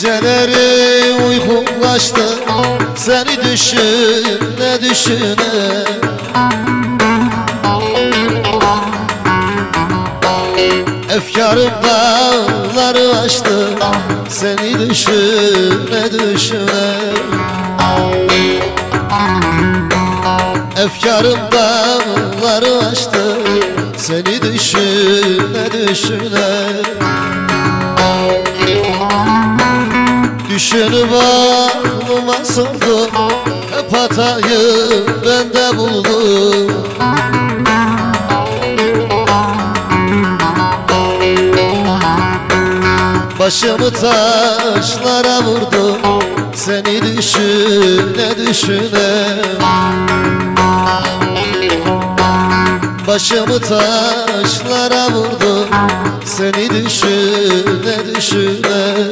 Geceleri uykum kaçtı Seni düşüne düşüne. Efkarım dağları aştı Seni düşüne düşüne. Efkarım dağları aştı Seni düşüne düşüne Düşünüp aklıma sordum. Hep hatayı bende buldum. Başımı taşlara vurdum. Seni düşüne düşüne. Başımı taşlara vurdum. Seni düşüne düşüne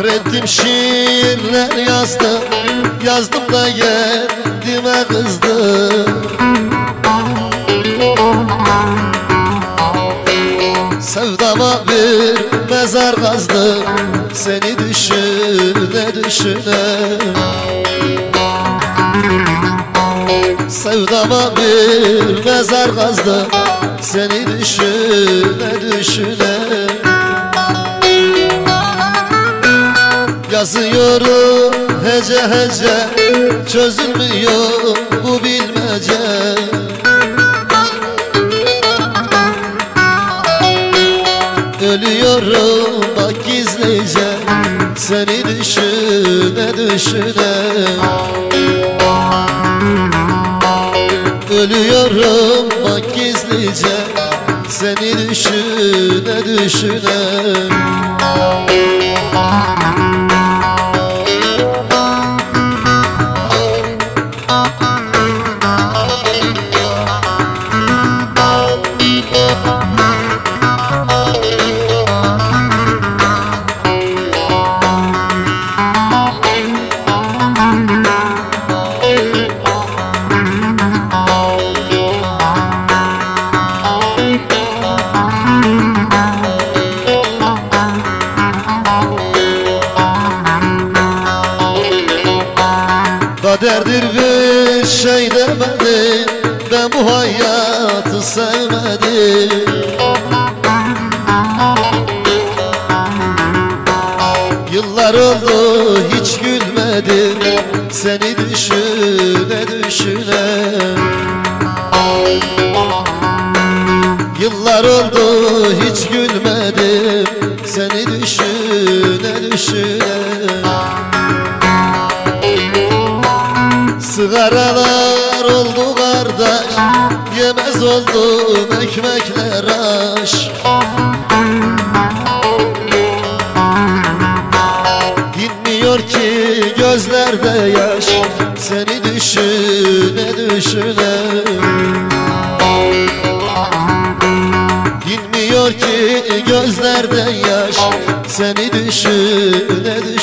Kahrettim şiirler yazdım Yazdım da kendime kızdım Sevdama bir mezar kazdım Seni düşüne düşüne. Sevdama bir mezar kazdım Seni düşüne düşüne Yazıyorum. Hece hece Çözülmüyor bu bilmece. Ölüyorum bak gizlice Seni düşüne düşüne. Ölüyorum bak gizlice Seni düşüne düşüne Kaderdir bir şey demedi Ben bu hayatı sevmedim. Yıllar oldu hiç gülmedim Seni düşüne düşüne. Yıllar oldu hiç gülmedim Sigaralar oldu kardeş Yemez oldum ekmekler aş. Dinmiyor ki gözlerde yaş Seni düşüne düşüne. Dinmiyor ki gözlerde yaş Seni düşüne